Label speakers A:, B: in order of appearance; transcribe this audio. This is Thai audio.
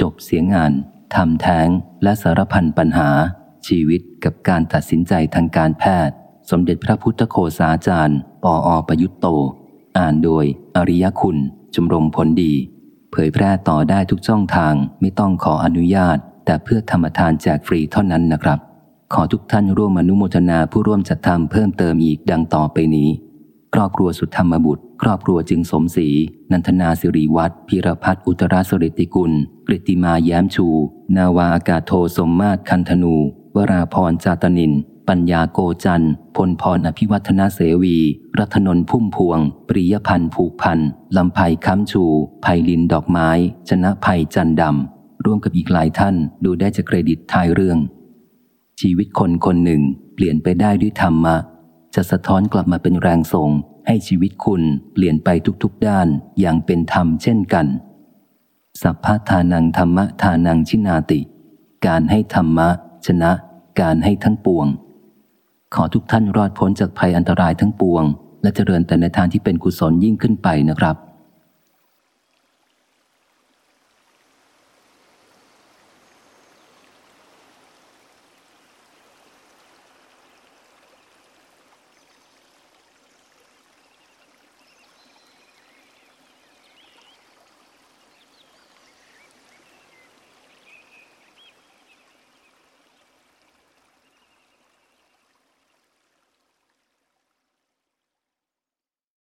A: จบเสียงานทำแท้งและสารพันปัญหา ชีวิตกับการตัดสินใจทางการแพทย์ สมเด็จพระพุทธโคสาจารย์ ปออประยุตโต อ่านโดย อริยคุณจมรมผลดี เผยแพร่ต่อได้ทุกช่องทางไม่ต้องขออนุญาต แต่เพื่อธรรมทานแจกฟรีเท่านั้นนะครับ ขอทุกท่านร่วมอนุโมทนาผู้ร่วมจัดทำเพิ่มเติมอีกดังต่อไปนี้ ครอบครัวสุธรรมบุตร ครอบครัวจึงสมศรีนันทนาสิริวัตรพิรพัฒน์อุตราสริติกุล กริติมาแย้มชู นาวาอากาศโทสมมาตรคันธนู วราพรจาตนิน ปัญญาโกจันพลพรอภิวัฒนาเสวี รัตนนท์พุ่มพวง ปริยพันธ์ผูกพันลำไพค้ำชูไพลินดอกไม้ ชนะภัยจันดำร่วมกับอีกหลายท่านดูได้จากเครดิตท้ายเรื่อง ชีวิตคนคนหนึ่งเปลี่ยนไปได้ด้วยธรรมะ จะสะท้อนกลับมาเป็นแรงส่งให้ชีวิตคุณเปลี่ยนไปทุกๆด้านอย่างเป็นธรรมเช่นกัน สัพพทานังธรรมะทานังชินาติ การให้ธรรมะ ชนะ การให้ทั้งปวง ขอทุกท่านรอดพ้นจากภัยอันตรายทั้งปวง และเจริญแต่ในทางที่เป็นกุศลยิ่งขึ้นไปนะครับ